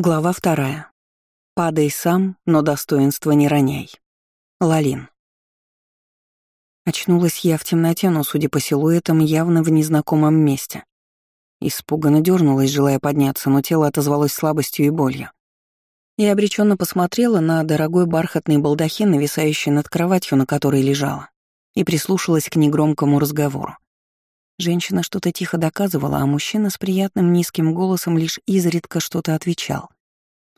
Глава вторая. Падай сам, но достоинство не роняй. Лалин. Очнулась я в темноте, но, судя по силуэтам, явно в незнакомом месте. Испуганно дернулась, желая подняться, но тело отозвалось слабостью и болью. Я обреченно посмотрела на дорогой бархатный балдахин, нависающий над кроватью, на которой лежала, и прислушалась к негромкому разговору. Женщина что-то тихо доказывала, а мужчина с приятным низким голосом лишь изредка что-то отвечал.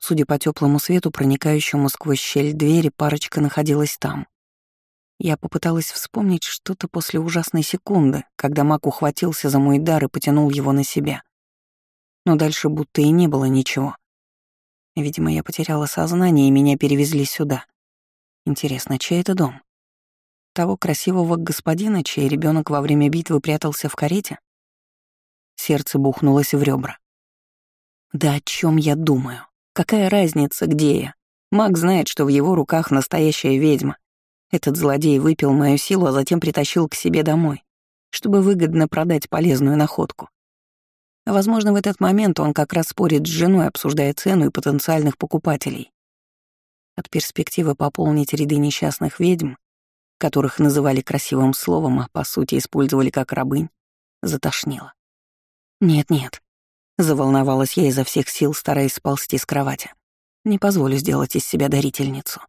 Судя по теплому свету, проникающему сквозь щель двери, парочка находилась там. Я попыталась вспомнить что-то после ужасной секунды, когда Мак ухватился за мой дар и потянул его на себя. Но дальше будто и не было ничего. Видимо, я потеряла сознание, и меня перевезли сюда. Интересно, чей это дом? Того красивого господина, чей ребенок во время битвы прятался в карете? Сердце бухнулось в ребра. Да о чем я думаю? Какая разница, где я? Маг знает, что в его руках настоящая ведьма. Этот злодей выпил мою силу, а затем притащил к себе домой, чтобы выгодно продать полезную находку. Возможно, в этот момент он как раз спорит с женой, обсуждая цену и потенциальных покупателей. От перспективы пополнить ряды несчастных ведьм которых называли красивым словом, а по сути использовали как рабынь, затошнило. «Нет-нет», — заволновалась я изо всех сил, стараясь сползти с кровати. «Не позволю сделать из себя дарительницу».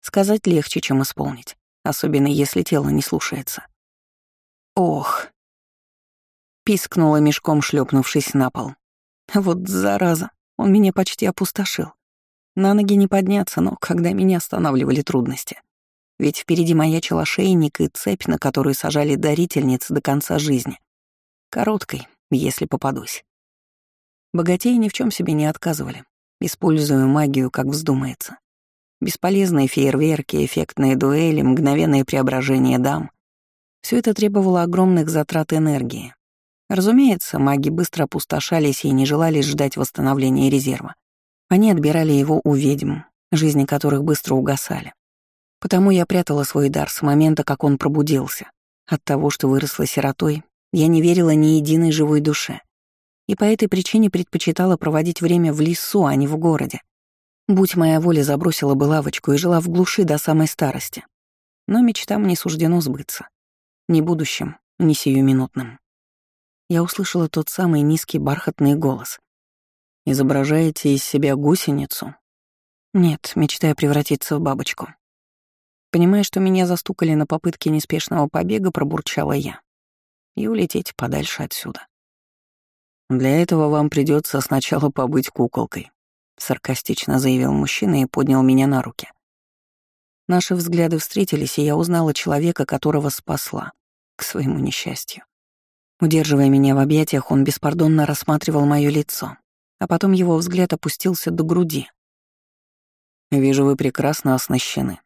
Сказать легче, чем исполнить, особенно если тело не слушается. «Ох», — пискнула мешком, шлепнувшись на пол. «Вот зараза, он меня почти опустошил. На ноги не подняться, но когда меня останавливали трудности ведь впереди маячил ошейник и цепь, на которую сажали дарительниц до конца жизни. Короткой, если попадусь. Богатеи ни в чем себе не отказывали, используя магию, как вздумается. Бесполезные фейерверки, эффектные дуэли, мгновенное преображение дам. Все это требовало огромных затрат энергии. Разумеется, маги быстро опустошались и не желали ждать восстановления резерва. Они отбирали его у ведьм, жизни которых быстро угасали. Потому я прятала свой дар с момента, как он пробудился. От того, что выросла сиротой, я не верила ни единой живой душе. И по этой причине предпочитала проводить время в лесу, а не в городе. Будь моя воля, забросила бы лавочку и жила в глуши до самой старости. Но мечтам не суждено сбыться. Ни будущим, ни сиюминутным. Я услышала тот самый низкий бархатный голос. «Изображаете из себя гусеницу?» «Нет, мечтаю превратиться в бабочку», Понимая, что меня застукали на попытке неспешного побега, пробурчала я. И улететь подальше отсюда. «Для этого вам придется сначала побыть куколкой», — саркастично заявил мужчина и поднял меня на руки. Наши взгляды встретились, и я узнала человека, которого спасла, к своему несчастью. Удерживая меня в объятиях, он беспардонно рассматривал мое лицо, а потом его взгляд опустился до груди. «Вижу, вы прекрасно оснащены»,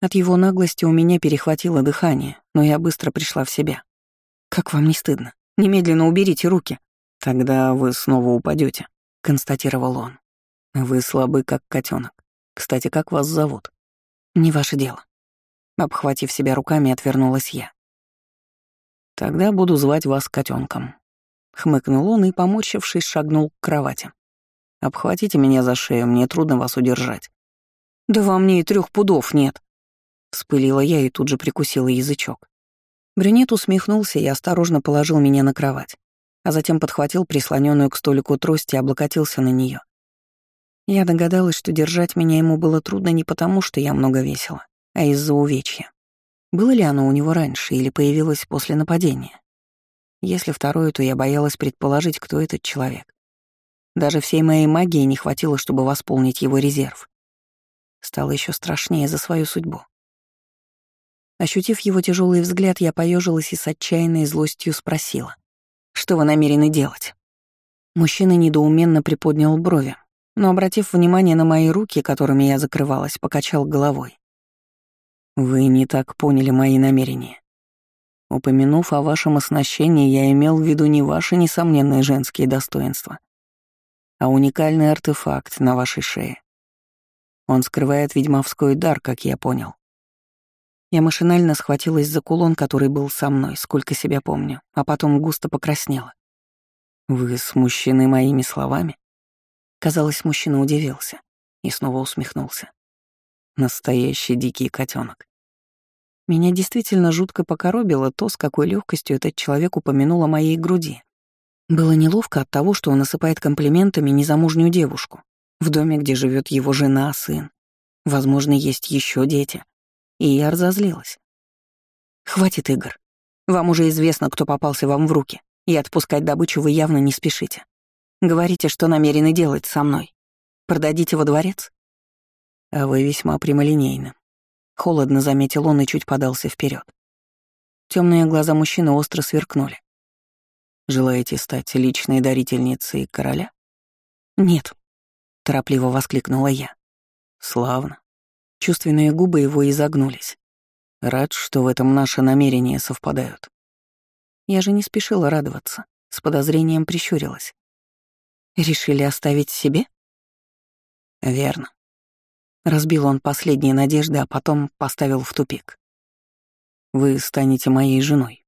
от его наглости у меня перехватило дыхание, но я быстро пришла в себя. «Как вам не стыдно? Немедленно уберите руки». «Тогда вы снова упадете, констатировал он. «Вы слабы, как котенок. Кстати, как вас зовут?» «Не ваше дело». Обхватив себя руками, отвернулась я. «Тогда буду звать вас котенком. Хмыкнул он и, поморщившись, шагнул к кровати. «Обхватите меня за шею, мне трудно вас удержать». «Да во мне и трех пудов нет», Вспылила я и тут же прикусила язычок. Брюнет усмехнулся и осторожно положил меня на кровать, а затем подхватил прислоненную к столику трость и облокотился на нее. Я догадалась, что держать меня ему было трудно не потому, что я много весила, а из-за увечья. Было ли оно у него раньше или появилось после нападения? Если второе, то я боялась предположить, кто этот человек. Даже всей моей магии не хватило, чтобы восполнить его резерв. Стало еще страшнее за свою судьбу. Ощутив его тяжелый взгляд, я поежилась и с отчаянной злостью спросила. «Что вы намерены делать?» Мужчина недоуменно приподнял брови, но, обратив внимание на мои руки, которыми я закрывалась, покачал головой. «Вы не так поняли мои намерения. Упомянув о вашем оснащении, я имел в виду не ваши несомненные женские достоинства, а уникальный артефакт на вашей шее. Он скрывает ведьмовской дар, как я понял. Я машинально схватилась за кулон, который был со мной, сколько себя помню, а потом густо покраснела. «Вы смущены моими словами?» Казалось, мужчина удивился и снова усмехнулся. Настоящий дикий котенок. Меня действительно жутко покоробило то, с какой легкостью этот человек упомянул о моей груди. Было неловко от того, что он осыпает комплиментами незамужнюю девушку, в доме, где живет его жена, сын. Возможно, есть еще дети. И я разозлилась. «Хватит игр. Вам уже известно, кто попался вам в руки, и отпускать добычу вы явно не спешите. Говорите, что намерены делать со мной. Продадите во дворец?» «А вы весьма прямолинейны», — холодно заметил он и чуть подался вперед. Темные глаза мужчины остро сверкнули. Желаете стать личной дарительницей короля? Нет, торопливо воскликнула я. Славно. Чувственные губы его изогнулись. Рад, что в этом наши намерения совпадают. Я же не спешила радоваться, с подозрением прищурилась. Решили оставить себе? Верно. Разбил он последние надежды, а потом поставил в тупик. Вы станете моей женой.